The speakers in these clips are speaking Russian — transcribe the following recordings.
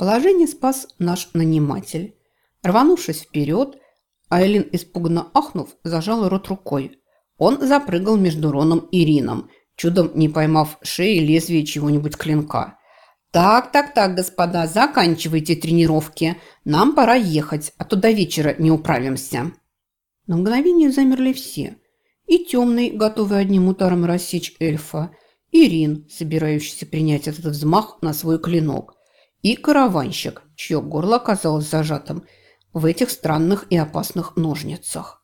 Положение спас наш наниматель. Рванувшись вперед, Айлин, испуганно ахнув, зажала рот рукой. Он запрыгал между Роном и Рином, чудом не поймав шеи лезвие чего-нибудь клинка. «Так, так, так, господа, заканчивайте тренировки. Нам пора ехать, а то до вечера не управимся». На мгновение замерли все. И темный, готовый одним ударом рассечь эльфа, и Рин, собирающийся принять этот взмах на свой клинок, и караванщик, чье горло оказалось зажатым в этих странных и опасных ножницах.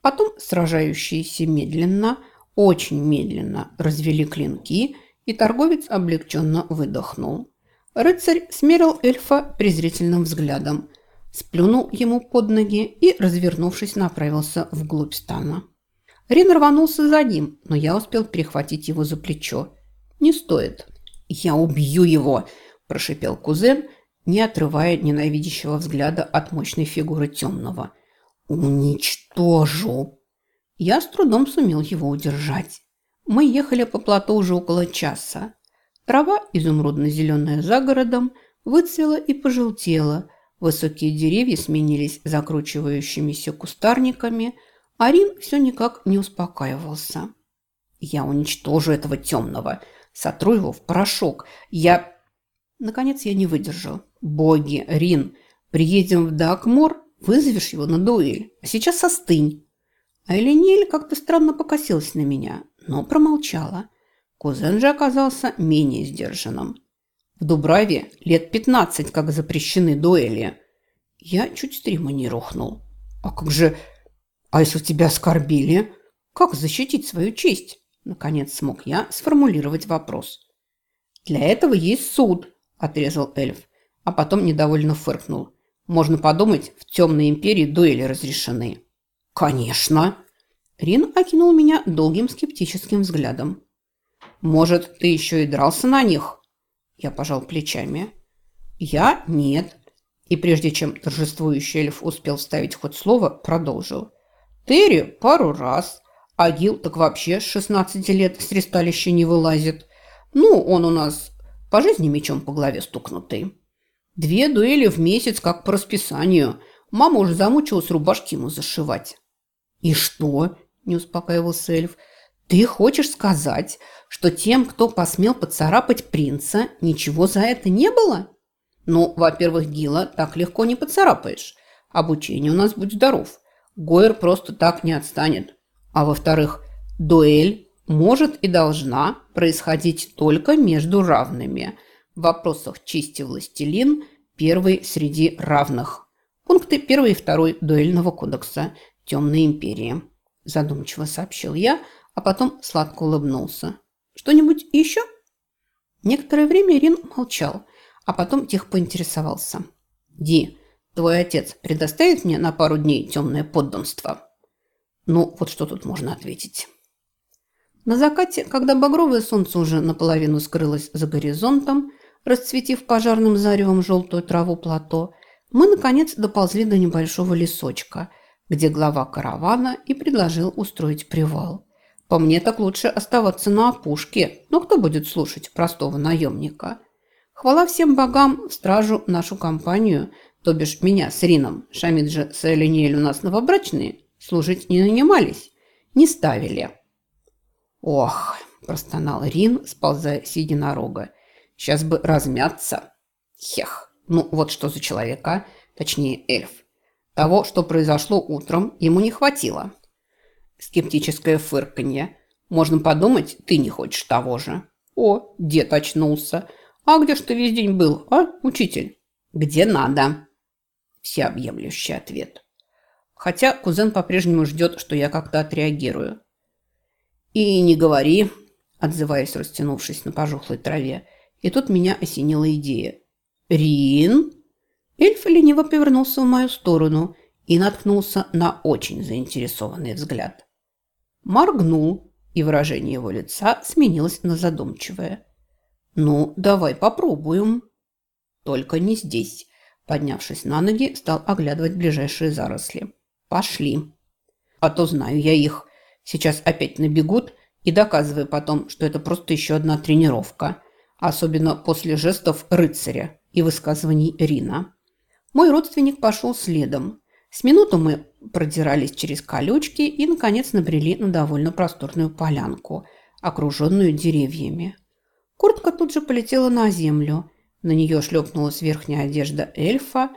Потом сражающиеся медленно, очень медленно развели клинки, и торговец облегченно выдохнул. Рыцарь смерил эльфа презрительным взглядом, сплюнул ему под ноги и, развернувшись, направился вглубь стана. Рин рванулся за ним, но я успел перехватить его за плечо. «Не стоит». «Я убью его!» – прошипел кузен, не отрывая ненавидящего взгляда от мощной фигуры темного. «Уничтожу!» Я с трудом сумел его удержать. Мы ехали по плато уже около часа. Трава, изумрудно-зеленая за городом, выцвела и пожелтела. Высокие деревья сменились закручивающимися кустарниками, а Рин все никак не успокаивался. «Я уничтожу этого темного, сотру его в порошок. Я...» Наконец я не выдержал. «Боги, Рин, приедем в Дакмор, вызовешь его на дуэль, а сейчас остынь». А Элинель как-то странно покосилась на меня, но промолчала. Кузен же оказался менее сдержанным. В Дубраве лет пятнадцать, как запрещены дуэли. Я чуть стрима не рухнул. А как же... А если тебя оскорбили? Как защитить свою честь? Наконец смог я сформулировать вопрос. Для этого есть суд, отрезал эльф, а потом недовольно фыркнул. Можно подумать, в темной империи дуэли разрешены. Конечно. Рин окинул меня долгим скептическим взглядом. «Может, ты еще и дрался на них?» Я пожал плечами. «Я? Нет». И прежде чем торжествующий эльф успел вставить хоть слово, продолжил. «Терри пару раз, а Гил так вообще с 16 лет с ресталища не вылазит. Ну, он у нас по жизни мечом по голове стукнутый. Две дуэли в месяц, как по расписанию. Мама уже замучилась рубашки ему зашивать». «И что?» не успокаивался эльф. «Ты хочешь сказать, что тем, кто посмел поцарапать принца, ничего за это не было?» «Ну, во-первых, Гила так легко не поцарапаешь. Обучение у нас будь здоров. Гойер просто так не отстанет. А во-вторых, дуэль может и должна происходить только между равными. В вопросах чести властелин первый среди равных. Пункты 1 и 2 дуэльного кодекса Темной империи задумчиво сообщил я, а потом сладко улыбнулся. «Что-нибудь еще?» Некоторое время Рин молчал, а потом тихо поинтересовался. «Ди, твой отец предоставит мне на пару дней темное подданство?» Ну, вот что тут можно ответить. На закате, когда багровое солнце уже наполовину скрылось за горизонтом, расцветив пожарным заревом желтую траву плато, мы, наконец, доползли до небольшого лесочка – где глава каравана и предложил устроить привал. По мне так лучше оставаться на опушке, но кто будет слушать простого наемника? Хвала всем богам, стражу нашу компанию, то бишь меня с Рином, Шамид же с Элиниэль у нас новобрачные, служить не нанимались, не ставили. Ох, простонал Рин, сползая с единорога. Сейчас бы размяться. Хех, ну вот что за человека, точнее эльф. Того, что произошло утром, ему не хватило. Скептическое фырканье. Можно подумать, ты не хочешь того же. О, дед очнулся. А где ж ты весь день был, а, учитель? Где надо. Всеобъемлющий ответ. Хотя кузен по-прежнему ждет, что я как-то отреагирую. И не говори, отзываясь, растянувшись на пожухлой траве. И тут меня осенила идея. «Рин?» Эльф лениво повернулся в мою сторону и наткнулся на очень заинтересованный взгляд. Моргнул, и выражение его лица сменилось на задумчивое. «Ну, давай попробуем». «Только не здесь». Поднявшись на ноги, стал оглядывать ближайшие заросли. «Пошли». «А то знаю я их. Сейчас опять набегут и доказывай потом, что это просто еще одна тренировка. Особенно после жестов рыцаря и высказываний Рина. Мой родственник пошел следом. С минуту мы продирались через колючки и, наконец, набрели на довольно просторную полянку, окруженную деревьями. Куртка тут же полетела на землю. На нее шлепнулась верхняя одежда эльфа,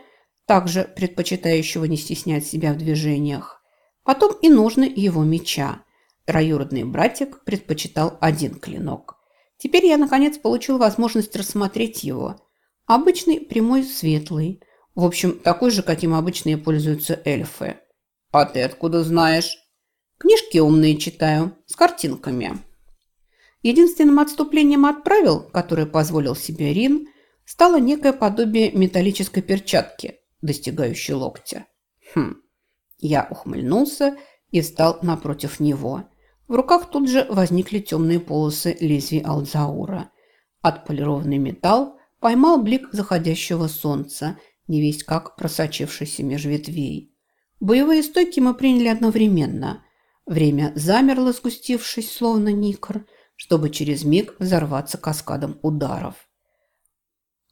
также предпочитающего не стеснять себя в движениях. Потом и ножны его меча. Троюродный братик предпочитал один клинок. Теперь я, наконец, получил возможность рассмотреть его. Обычный, прямой, светлый. В общем, такой же, каким обычные пользуются эльфы. «А ты откуда знаешь?» «Книжки умные читаю, с картинками». Единственным отступлением от правил, которое позволил себе Рин, стало некое подобие металлической перчатки, достигающей локтя. Хм. Я ухмыльнулся и встал напротив него. В руках тут же возникли темные полосы лезвий Алзаура. Отполированный металл поймал блик заходящего солнца, не весь как просочившийся меж ветвей. Боевые стойки мы приняли одновременно. Время замерло, сгустившись, словно никр – чтобы через миг взорваться каскадом ударов.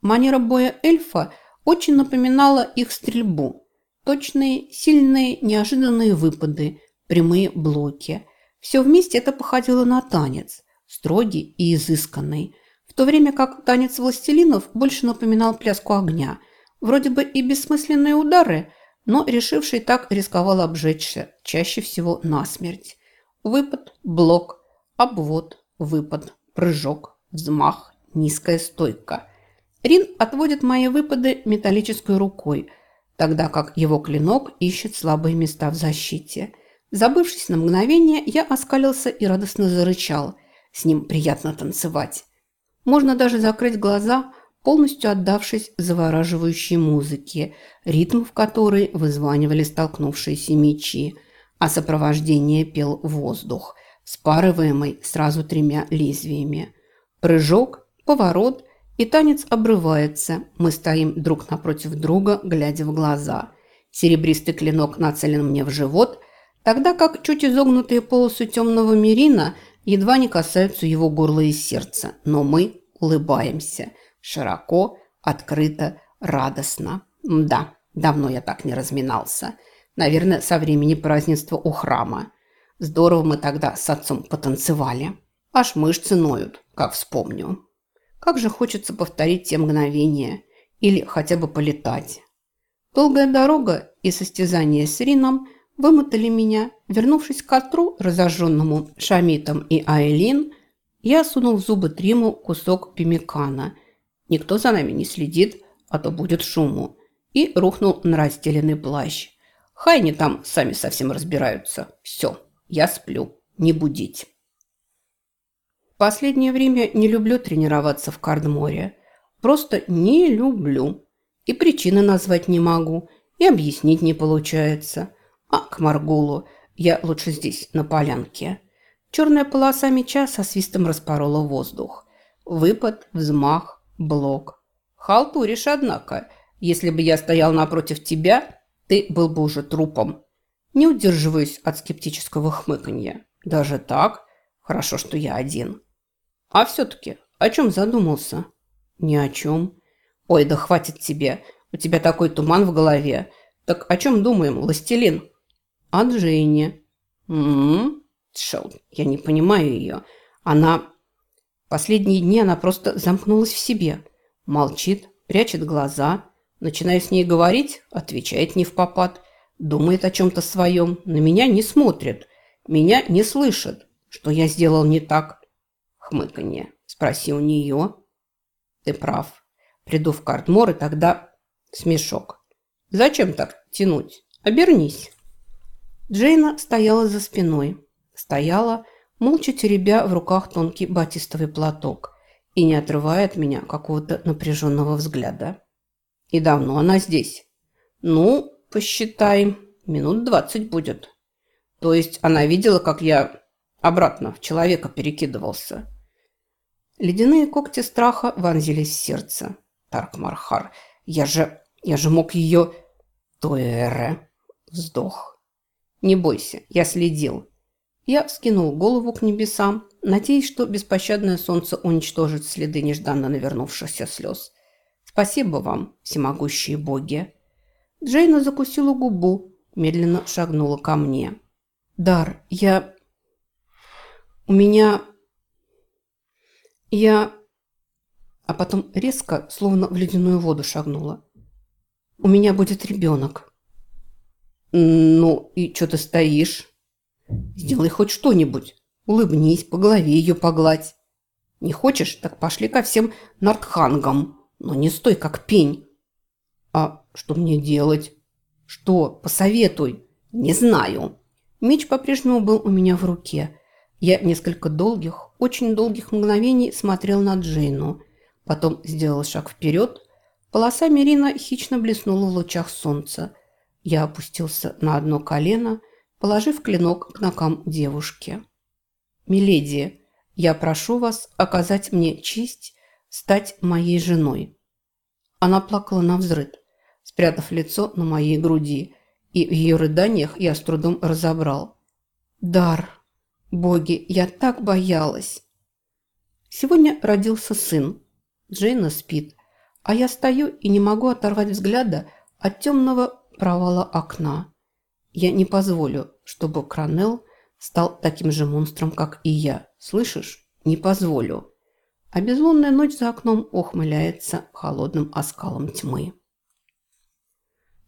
Манера боя эльфа очень напоминала их стрельбу. Точные, сильные, неожиданные выпады, прямые блоки. Все вместе это походило на танец, строгий и изысканный, в то время как танец властелинов больше напоминал пляску огня. Вроде бы и бессмысленные удары, но решивший так рисковал обжечься, чаще всего насмерть. Выпад, блок, обвод, Выпад, прыжок, взмах, низкая стойка. Рин отводит мои выпады металлической рукой, тогда как его клинок ищет слабые места в защите. Забывшись на мгновение, я оскалился и радостно зарычал. С ним приятно танцевать. Можно даже закрыть глаза, полностью отдавшись завораживающей музыке, ритм в которой вызванивали столкнувшиеся мечи, а сопровождение пел воздух – спарываемый сразу тремя лезвиями. Прыжок, поворот, и танец обрывается. Мы стоим друг напротив друга, глядя в глаза. Серебристый клинок нацелен мне в живот, тогда как чуть изогнутые полосы темного мирина едва не касаются его горла и сердца. Но мы улыбаемся. Широко, открыто, радостно. Да, давно я так не разминался. Наверное, со времени празднества у храма. Здорово мы тогда с отцом потанцевали. Аж мышцы ноют, как вспомню. Как же хочется повторить те мгновения. Или хотя бы полетать. Долгая дорога и состязание с Рином вымотали меня. Вернувшись к котру, разожженному Шамитом и Айлин, я сунул в зубы Триму кусок пимикана. Никто за нами не следит, а то будет шуму. И рухнул на разделенный плащ. Хай не там сами совсем разбираются. Все. Я сплю. Не будить. Последнее время не люблю тренироваться в Кардморе. Просто не люблю. И причины назвать не могу, и объяснить не получается. А к Маргулу я лучше здесь, на полянке. Черная полоса меча со свистом распорола воздух. Выпад, взмах, блок. Халтуришь, однако. Если бы я стоял напротив тебя, ты был бы уже трупом. Не удерживаюсь от скептического хмыканья. Даже так? Хорошо, что я один. А все-таки о чем задумался? Ни о чем. Ой, да хватит тебе. У тебя такой туман в голове. Так о чем думаем, властелин? О Джейне. М-м-м. Шел, я не понимаю ее. Она... Последние дни она просто замкнулась в себе. Молчит, прячет глаза. Начинаю с ней говорить, отвечает не в попад. Думает о чем-то своем, на меня не смотрит, меня не слышит. Что я сделал не так? Хмыканье. Спроси у нее. Ты прав. Приду в Картмор, и тогда смешок. Зачем так тянуть? Обернись. Джейна стояла за спиной. Стояла, молча теребя в руках тонкий батистовый платок и не отрывая от меня какого-то напряженного взгляда. И давно она здесь? Ну, посчитай, минут двадцать будет. То есть она видела, как я обратно в человека перекидывался. Ледяные когти страха вонзились в сердце. Таркмархар, я же... я же мог ее... Туэре. Вздох. Не бойся, я следил. Я вскинул голову к небесам, надеясь, что беспощадное солнце уничтожит следы нежданно навернувшихся слез. Спасибо вам, всемогущие боги. Джейна закусила губу, медленно шагнула ко мне. Дар, я... У меня... Я... А потом резко, словно в ледяную воду шагнула. У меня будет ребенок. Ну, и что ты стоишь? Сделай хоть что-нибудь. Улыбнись, по голове ее погладь. Не хочешь, так пошли ко всем нартхангам. Но не стой, как пень. А что мне делать? Что? Посоветуй. Не знаю. Меч по-прежнему был у меня в руке. Я несколько долгих, очень долгих мгновений смотрел на Джейну. Потом сделал шаг вперед. Полоса Мерина хищно блеснула в лучах солнца. Я опустился на одно колено, положив клинок к ногам девушки. «Миледи, я прошу вас оказать мне честь стать моей женой». Она плакала на взрыд, спрятав лицо на моей груди, и в ее рыданиях я с трудом разобрал. «Дар! Боги, я так боялась!» Сегодня родился сын. Джейна спит, а я стою и не могу оторвать взгляда от темного провала окна. Я не позволю, чтобы Кранел стал таким же монстром, как и я. Слышишь? Не позволю. А безлунная ночь за окном ухмыляется холодным оскалом тьмы.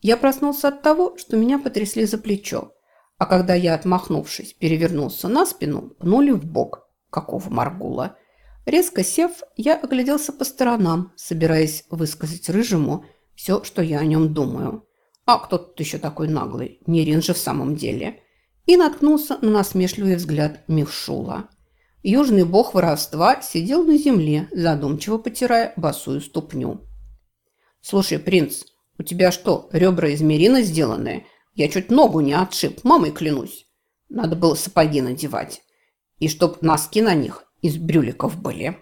Я проснулся от того, что меня потрясли за плечо, а когда я, отмахнувшись, перевернулся на спину, пнули в бок. Какого Маргула? Резко сев, я огляделся по сторонам, собираясь высказать Рыжему все, что я о нем думаю. А кто тут еще такой наглый? Не Рин же в самом деле. И наткнулся на насмешливый взгляд Михшула. Южный бог воровства сидел на земле, задумчиво потирая босую ступню. «Слушай, принц, у тебя что, ребра из мерина сделаны? Я чуть ногу не отшиб, мамой клянусь. Надо было сапоги надевать. И чтоб носки на них из брюликов были».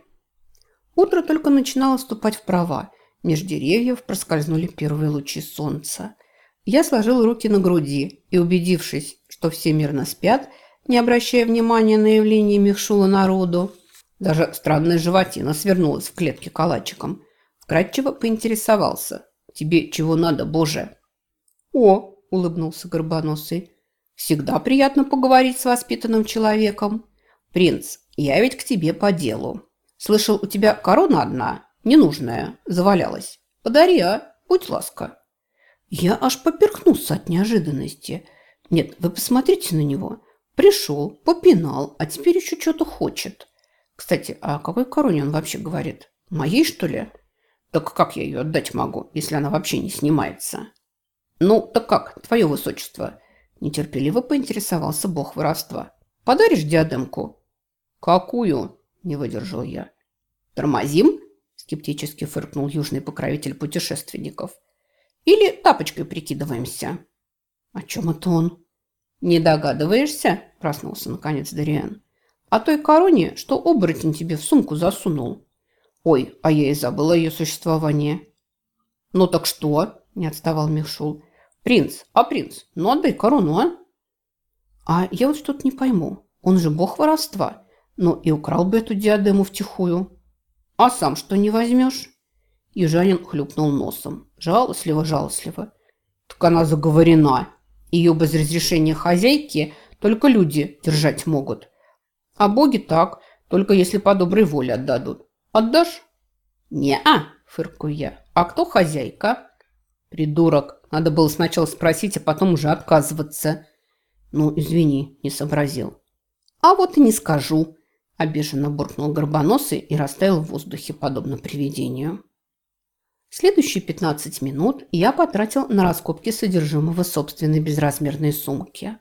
Утро только начинало ступать вправо. Меж деревьев проскользнули первые лучи солнца. Я сложил руки на груди и, убедившись, что все мирно спят, не обращая внимания на явление Михшула народу, даже странная животина свернулась в клетке калачиком, вкратчиво поинтересовался. «Тебе чего надо, Боже?» «О!» – улыбнулся Горбоносый. «Всегда приятно поговорить с воспитанным человеком. Принц, я ведь к тебе по делу. Слышал, у тебя корона одна, ненужная, завалялась. Подари, а? Будь ласка». Я аж поперхнулся от неожиданности. Нет, вы посмотрите на него. Пришел, попинал, а теперь еще что-то хочет. Кстати, а какой короне он вообще говорит? Моей, что ли? Так как я ее отдать могу, если она вообще не снимается? Ну, так как, твое высочество? Нетерпеливо поинтересовался бог воровства. Подаришь диадемку? Какую? Не выдержал я. Тормозим? Скептически фыркнул южный покровитель путешественников. Или тапочкой прикидываемся?» «О чем это он?» «Не догадываешься?» – проснулся наконец Дариан. «О той короне, что оборотень тебе в сумку засунул». «Ой, а я и забыла ее существование». «Ну так что?» – не отставал Михшул. «Принц, а принц, ну отдай корону, а?» «А я вот что-то не пойму. Он же бог воровства. Ну и украл бы эту диадему втихую». «А сам что не возьмешь?» Южанин хлюпнул носом. Жалостливо-жалостливо. Так она заговорена. Ее без разрешения хозяйки только люди держать могут. А боги так, только если по доброй воле отдадут. Отдашь? Не-а, фыркую я. А кто хозяйка? Придурок. Надо было сначала спросить, а потом уже отказываться. Ну, извини, не сообразил. А вот и не скажу. Обиженно буркнул горбоносый и растаял в воздухе, подобно привидению. Следующие 15 минут я потратил на раскопки содержимого собственной безразмерной сумки.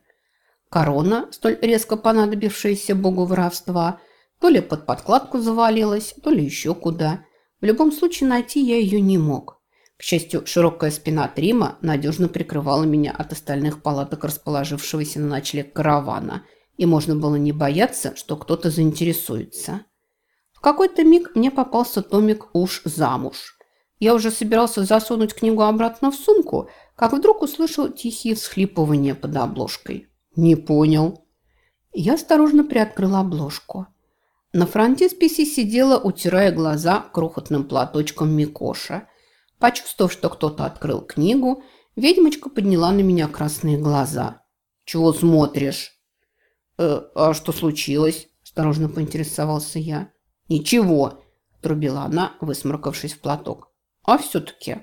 Корона, столь резко понадобившаяся богу воровства, то ли под подкладку завалилась, то ли еще куда. В любом случае найти я ее не мог. К счастью, широкая спина Трима надежно прикрывала меня от остальных палаток расположившегося на ночлег каравана, и можно было не бояться, что кто-то заинтересуется. В какой-то миг мне попался томик «Уж замуж», я уже собирался засунуть книгу обратно в сумку, как вдруг услышал тихие всхлипывания под обложкой. «Не понял». Я осторожно приоткрыла обложку. На фронтисписе сидела, утирая глаза крохотным платочком Микоша. Почувствовав, что кто-то открыл книгу, ведьмочка подняла на меня красные глаза. «Чего смотришь?» «Э, «А что случилось?» – осторожно поинтересовался я. «Ничего», – трубила она, высморкавшись в платок. «А все-таки...»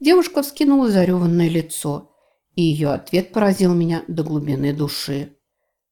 Девушка вскинула зареванное лицо, и ее ответ поразил меня до глубины души.